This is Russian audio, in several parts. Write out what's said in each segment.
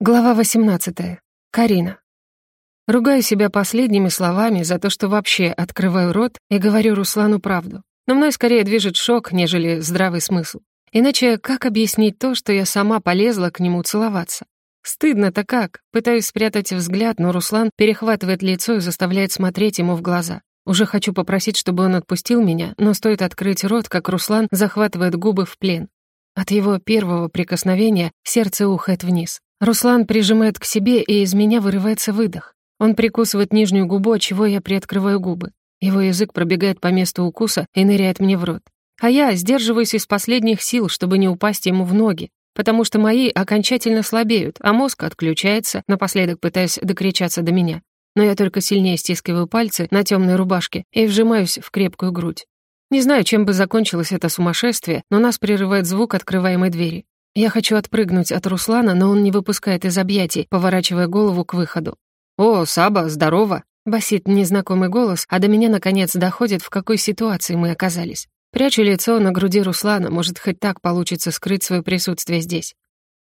Глава 18. Карина. Ругаю себя последними словами за то, что вообще открываю рот и говорю Руслану правду. Но мной скорее движет шок, нежели здравый смысл. Иначе как объяснить то, что я сама полезла к нему целоваться? Стыдно-то как. Пытаюсь спрятать взгляд, но Руслан перехватывает лицо и заставляет смотреть ему в глаза. Уже хочу попросить, чтобы он отпустил меня, но стоит открыть рот, как Руслан захватывает губы в плен. От его первого прикосновения сердце ухает вниз. Руслан прижимает к себе, и из меня вырывается выдох. Он прикусывает нижнюю губу, чего я приоткрываю губы. Его язык пробегает по месту укуса и ныряет мне в рот. А я сдерживаюсь из последних сил, чтобы не упасть ему в ноги, потому что мои окончательно слабеют, а мозг отключается, напоследок пытаясь докричаться до меня. Но я только сильнее стискиваю пальцы на темной рубашке и вжимаюсь в крепкую грудь. Не знаю, чем бы закончилось это сумасшествие, но нас прерывает звук открываемой двери. Я хочу отпрыгнуть от Руслана, но он не выпускает из объятий, поворачивая голову к выходу. «О, Саба, здорово!» — басит незнакомый голос, а до меня наконец доходит, в какой ситуации мы оказались. Прячу лицо на груди Руслана, может, хоть так получится скрыть свое присутствие здесь.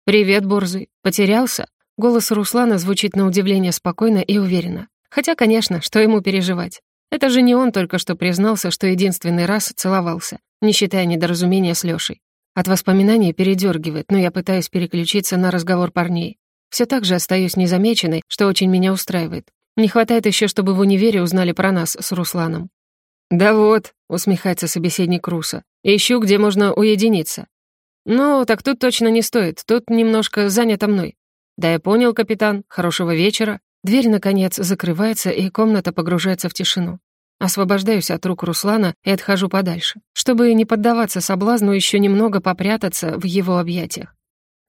«Привет, Борзый. Потерялся?» Голос Руслана звучит на удивление спокойно и уверенно. Хотя, конечно, что ему переживать? Это же не он только что признался, что единственный раз целовался, не считая недоразумения с Лёшей. От воспоминаний передергивает, но я пытаюсь переключиться на разговор парней. Все так же остаюсь незамеченной, что очень меня устраивает. Не хватает еще, чтобы в универе узнали про нас с Русланом. «Да вот», — усмехается собеседник Руса, «ищу, где можно уединиться». «Ну, так тут точно не стоит, тут немножко занято мной». «Да я понял, капитан, хорошего вечера». Дверь, наконец, закрывается, и комната погружается в тишину. Освобождаюсь от рук Руслана и отхожу подальше, чтобы не поддаваться соблазну еще немного попрятаться в его объятиях.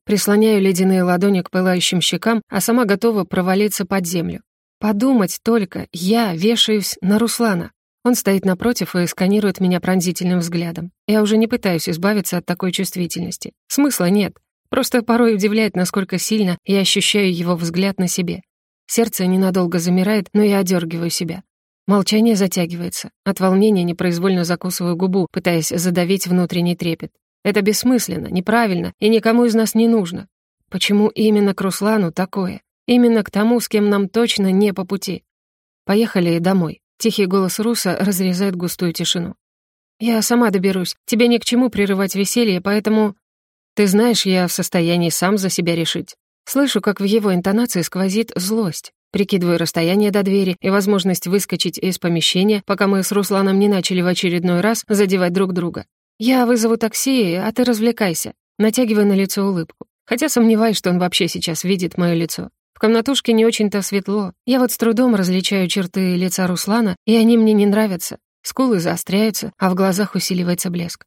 Прислоняю ледяные ладони к пылающим щекам, а сама готова провалиться под землю. Подумать только, я вешаюсь на Руслана. Он стоит напротив и сканирует меня пронзительным взглядом. Я уже не пытаюсь избавиться от такой чувствительности. Смысла нет. Просто порой удивляет, насколько сильно я ощущаю его взгляд на себе. Сердце ненадолго замирает, но я одергиваю себя. Молчание затягивается. От волнения непроизвольно закусываю губу, пытаясь задавить внутренний трепет. Это бессмысленно, неправильно и никому из нас не нужно. Почему именно к Руслану такое? Именно к тому, с кем нам точно не по пути. Поехали домой. Тихий голос Руса разрезает густую тишину. «Я сама доберусь. Тебе ни к чему прерывать веселье, поэтому...» «Ты знаешь, я в состоянии сам за себя решить». Слышу, как в его интонации сквозит злость. Прикидываю расстояние до двери и возможность выскочить из помещения, пока мы с Русланом не начали в очередной раз задевать друг друга. «Я вызову такси, а ты развлекайся», натягивая на лицо улыбку. Хотя сомневаюсь, что он вообще сейчас видит мое лицо. В комнатушке не очень-то светло. Я вот с трудом различаю черты лица Руслана, и они мне не нравятся. Скулы заостряются, а в глазах усиливается блеск.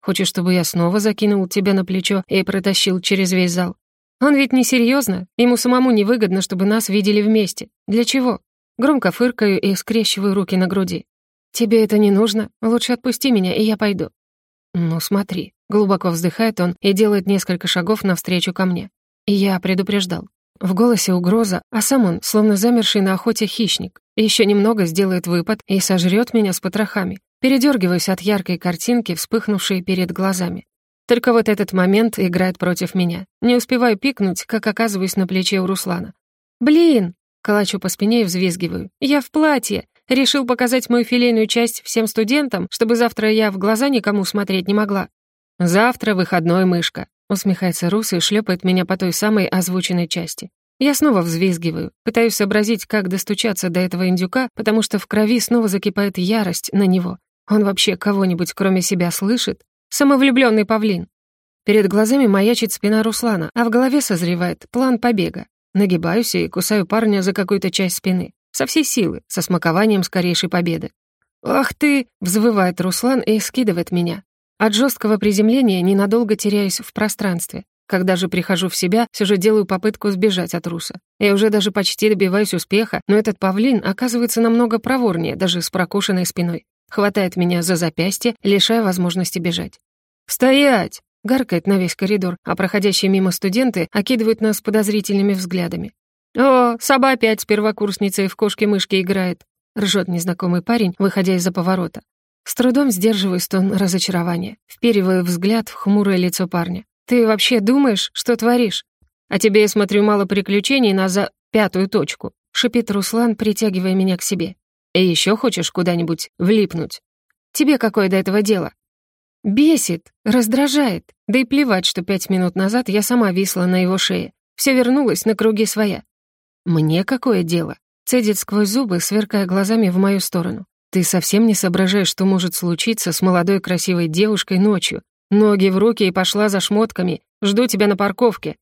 Хочешь, чтобы я снова закинул тебя на плечо и протащил через весь зал? Он ведь не серьезно, ему самому невыгодно, чтобы нас видели вместе. Для чего? Громко фыркаю и скрещиваю руки на груди. Тебе это не нужно, лучше отпусти меня, и я пойду. Ну смотри, глубоко вздыхает он и делает несколько шагов навстречу ко мне. Я предупреждал. В голосе угроза, а сам он, словно замерший на охоте хищник, еще немного сделает выпад и сожрет меня с потрохами. Передергиваюсь от яркой картинки, вспыхнувшей перед глазами. Только вот этот момент играет против меня. Не успеваю пикнуть, как оказываюсь на плече у Руслана. «Блин!» — калачу по спине и взвизгиваю. «Я в платье! Решил показать мою филейную часть всем студентам, чтобы завтра я в глаза никому смотреть не могла». «Завтра выходной, мышка», — усмехается Рус и шлепает меня по той самой озвученной части. Я снова взвизгиваю, пытаюсь сообразить, как достучаться до этого индюка, потому что в крови снова закипает ярость на него. Он вообще кого-нибудь кроме себя слышит? Самовлюбленный павлин. Перед глазами маячит спина Руслана, а в голове созревает план побега. Нагибаюсь и кусаю парня за какую-то часть спины. Со всей силы, со смакованием скорейшей победы. «Ах ты!» — взвывает Руслан и скидывает меня. От жесткого приземления ненадолго теряюсь в пространстве. Когда же прихожу в себя, все же делаю попытку сбежать от Руса. Я уже даже почти добиваюсь успеха, но этот павлин оказывается намного проворнее, даже с прокушенной спиной. Хватает меня за запястье, лишая возможности бежать. «Стоять!» — гаркает на весь коридор, а проходящие мимо студенты окидывают нас подозрительными взглядами. «О, Саба опять с первокурсницей в кошки-мышки играет», — ржет незнакомый парень, выходя из-за поворота. С трудом сдерживаю стон разочарования, впериваю взгляд в хмурое лицо парня. «Ты вообще думаешь, что творишь?» А тебе, я смотрю, мало приключений на за пятую точку», — шипит Руслан, притягивая меня к себе. «И еще хочешь куда-нибудь влипнуть? Тебе какое до этого дело?» Бесит, раздражает. Да и плевать, что пять минут назад я сама висла на его шее. Все вернулось на круги своя. «Мне какое дело?» — цедит сквозь зубы, сверкая глазами в мою сторону. «Ты совсем не соображаешь, что может случиться с молодой красивой девушкой ночью. Ноги в руки и пошла за шмотками. Жду тебя на парковке.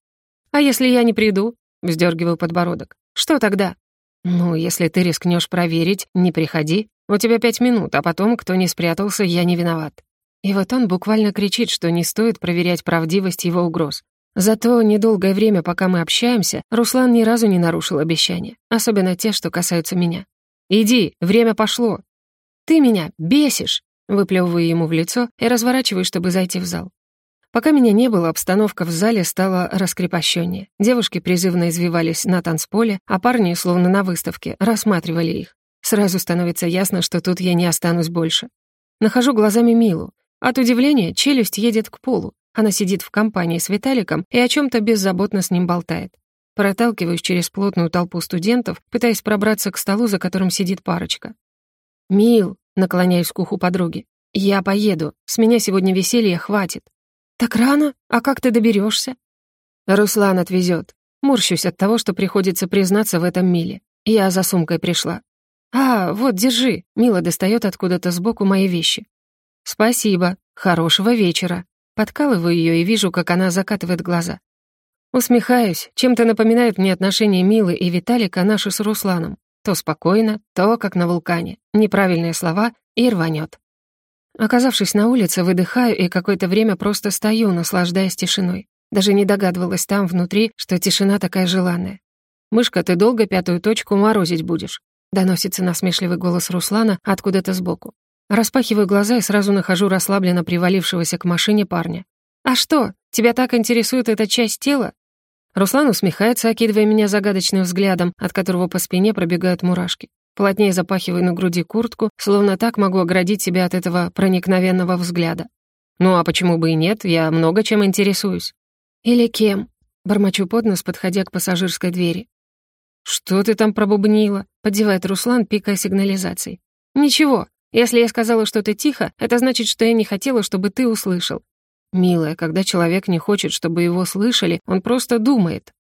А если я не приду?» — вздергиваю подбородок. «Что тогда?» «Ну, если ты рискнешь проверить, не приходи. У тебя пять минут, а потом, кто не спрятался, я не виноват». И вот он буквально кричит, что не стоит проверять правдивость его угроз. Зато недолгое время, пока мы общаемся, Руслан ни разу не нарушил обещания, особенно те, что касаются меня. «Иди, время пошло!» «Ты меня бесишь!» Выплевываю ему в лицо и разворачиваю, чтобы зайти в зал. Пока меня не было, обстановка в зале стала раскрепощеннее. Девушки призывно извивались на танцполе, а парни, словно на выставке, рассматривали их. Сразу становится ясно, что тут я не останусь больше. Нахожу глазами Милу. От удивления челюсть едет к полу. Она сидит в компании с Виталиком и о чем то беззаботно с ним болтает. Проталкиваюсь через плотную толпу студентов, пытаясь пробраться к столу, за которым сидит парочка. «Мил», — наклоняюсь к уху подруги, — «я поеду. С меня сегодня веселья хватит». «Так рано? А как ты доберешься? «Руслан отвезет. Морщусь от того, что приходится признаться в этом Миле. Я за сумкой пришла. «А, вот, держи». Мила достает откуда-то сбоку мои вещи. «Спасибо. Хорошего вечера». Подкалываю ее и вижу, как она закатывает глаза. Усмехаюсь, чем-то напоминает мне отношения Милы и Виталика наши с Русланом. То спокойно, то как на вулкане. Неправильные слова и рванет. Оказавшись на улице, выдыхаю и какое-то время просто стою, наслаждаясь тишиной. Даже не догадывалась там, внутри, что тишина такая желанная. «Мышка, ты долго пятую точку морозить будешь?» Доносится насмешливый голос Руслана откуда-то сбоку. Распахиваю глаза и сразу нахожу расслабленно привалившегося к машине парня. «А что, тебя так интересует эта часть тела?» Руслан усмехается, окидывая меня загадочным взглядом, от которого по спине пробегают мурашки. Плотнее запахиваю на груди куртку, словно так могу оградить себя от этого проникновенного взгляда. «Ну а почему бы и нет? Я много чем интересуюсь». «Или кем?» Бормочу под нос, подходя к пассажирской двери. «Что ты там пробубнила?» — поддевает Руслан, пикая сигнализацией. «Ничего, если я сказала что-то тихо, это значит, что я не хотела, чтобы ты услышал. Милая, когда человек не хочет, чтобы его слышали, он просто думает.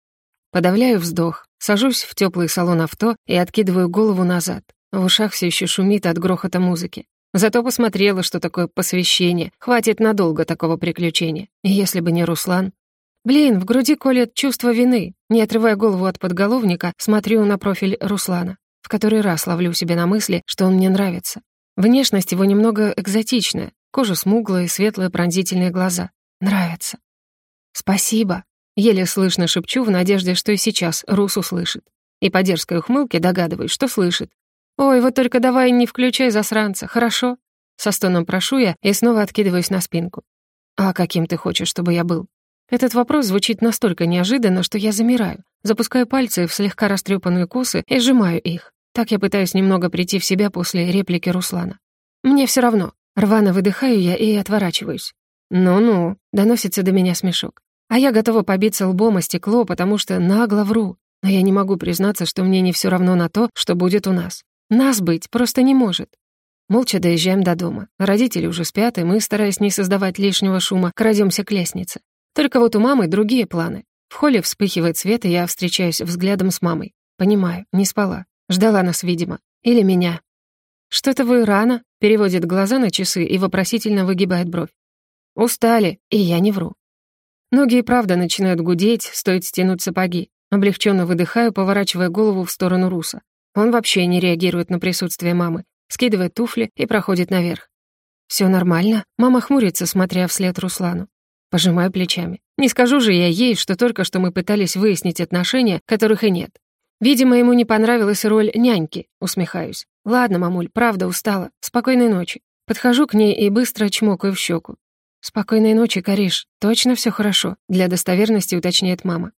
Подавляю вздох, сажусь в теплый салон авто и откидываю голову назад. В ушах все еще шумит от грохота музыки. Зато посмотрела, что такое посвящение. Хватит надолго такого приключения. Если бы не Руслан... Блин, в груди колет чувство вины. Не отрывая голову от подголовника, смотрю на профиль Руслана. В который раз ловлю себя на мысли, что он мне нравится. Внешность его немного экзотичная, кожа смуглая, светлые пронзительные глаза. Нравится. «Спасибо», — еле слышно шепчу в надежде, что и сейчас Рус услышит. И по дерзкой ухмылке догадываюсь, что слышит. «Ой, вот только давай не включай засранца, хорошо?» Со стоном прошу я и снова откидываюсь на спинку. «А каким ты хочешь, чтобы я был?» Этот вопрос звучит настолько неожиданно, что я замираю, запускаю пальцы в слегка растрепанные косы и сжимаю их. Так я пытаюсь немного прийти в себя после реплики Руслана. «Мне все равно». Рвано выдыхаю я и отворачиваюсь. «Ну-ну», — доносится до меня смешок. А я готова побиться лбом о стекло, потому что нагло вру. Но я не могу признаться, что мне не все равно на то, что будет у нас. Нас быть просто не может. Молча доезжаем до дома. Родители уже спят, и мы, стараясь не создавать лишнего шума, крадемся к лестнице. Только вот у мамы другие планы. В холле вспыхивает свет, и я встречаюсь взглядом с мамой. Понимаю, не спала. Ждала нас, видимо. Или меня. «Что-то вы рано», — переводит глаза на часы и вопросительно выгибает бровь. «Устали, и я не вру». Ноги и правда начинают гудеть, стоит стянуть сапоги. Облегченно выдыхаю, поворачивая голову в сторону Руса. Он вообще не реагирует на присутствие мамы, скидывает туфли и проходит наверх. Все нормально?» Мама хмурится, смотря вслед Руслану. Пожимаю плечами. Не скажу же я ей, что только что мы пытались выяснить отношения, которых и нет. Видимо, ему не понравилась роль няньки, усмехаюсь. Ладно, мамуль, правда устала. Спокойной ночи. Подхожу к ней и быстро чмокаю в щеку. «Спокойной ночи, Кариш. Точно все хорошо», — для достоверности уточняет мама.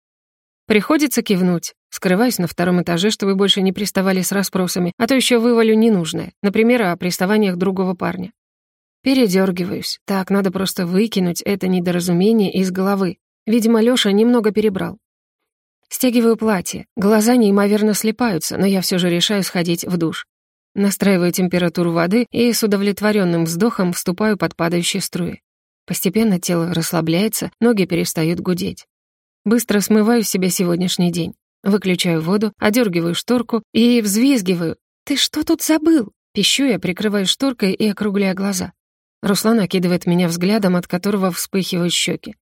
Приходится кивнуть. Скрываюсь на втором этаже, чтобы больше не приставали с расспросами, а то еще вывалю ненужное, например, о приставаниях другого парня. Передергиваюсь. Так, надо просто выкинуть это недоразумение из головы. Видимо, Лёша немного перебрал. Стягиваю платье. Глаза неимоверно слепаются, но я все же решаю сходить в душ. Настраиваю температуру воды и с удовлетворенным вздохом вступаю под падающие струи. Постепенно тело расслабляется, ноги перестают гудеть. Быстро смываю с себя сегодняшний день. Выключаю воду, одергиваю шторку и взвизгиваю. «Ты что тут забыл?» Пищу я, прикрываю шторкой и округляя глаза. Руслан окидывает меня взглядом, от которого вспыхивают щеки.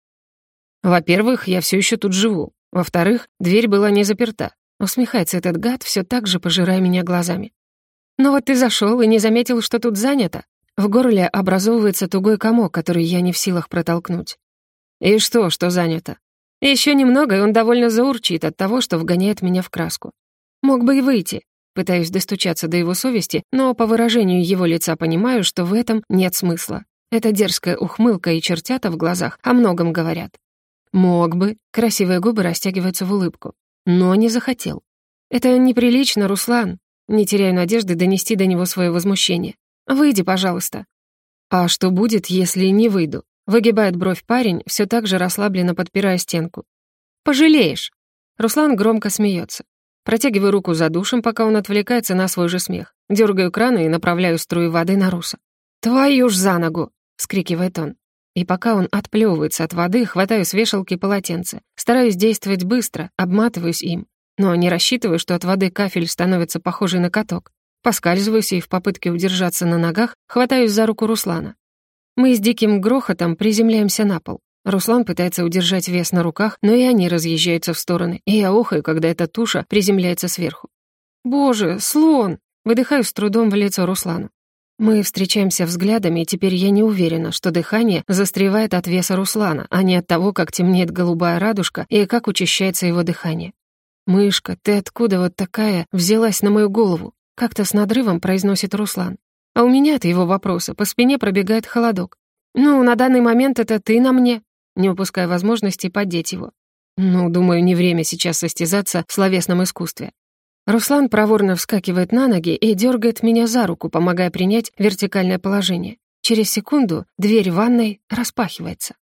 «Во-первых, я все еще тут живу. Во-вторых, дверь была не заперта. Усмехается этот гад, все так же пожирая меня глазами. «Ну вот ты зашел и не заметил, что тут занято?» В горле образовывается тугой комок, который я не в силах протолкнуть. «И что, что занято?» Еще немного, и он довольно заурчит от того, что вгоняет меня в краску. Мог бы и выйти. Пытаюсь достучаться до его совести, но по выражению его лица понимаю, что в этом нет смысла. Эта дерзкая ухмылка и чертята в глазах о многом говорят. Мог бы. Красивые губы растягиваются в улыбку. Но не захотел. Это неприлично, Руслан. Не теряю надежды донести до него свое возмущение. «Выйди, пожалуйста». «А что будет, если не выйду?» Выгибает бровь парень, все так же расслабленно подпирая стенку. «Пожалеешь!» Руслан громко смеется. Протягиваю руку за душем, пока он отвлекается на свой же смех. Дергаю краны и направляю струю воды на Руса. «Твою ж за ногу!» — вскрикивает он. И пока он отплевывается от воды, хватаю с вешалки полотенце. Стараюсь действовать быстро, обматываюсь им. Но не рассчитываю, что от воды кафель становится похожий на каток. Поскальзываюсь и в попытке удержаться на ногах хватаюсь за руку Руслана. Мы с диким грохотом приземляемся на пол. Руслан пытается удержать вес на руках, но и они разъезжаются в стороны, и я охаю, когда эта туша приземляется сверху. «Боже, слон!» Выдыхаю с трудом в лицо Руслану. Мы встречаемся взглядами, и теперь я не уверена, что дыхание застревает от веса Руслана, а не от того, как темнеет голубая радужка и как учащается его дыхание. «Мышка, ты откуда вот такая взялась на мою голову?» Как-то с надрывом произносит Руслан. А у меня от его вопроса по спине пробегает холодок. «Ну, на данный момент это ты на мне», не упуская возможности поддеть его. Ну, думаю, не время сейчас состязаться в словесном искусстве. Руслан проворно вскакивает на ноги и дергает меня за руку, помогая принять вертикальное положение. Через секунду дверь ванной распахивается.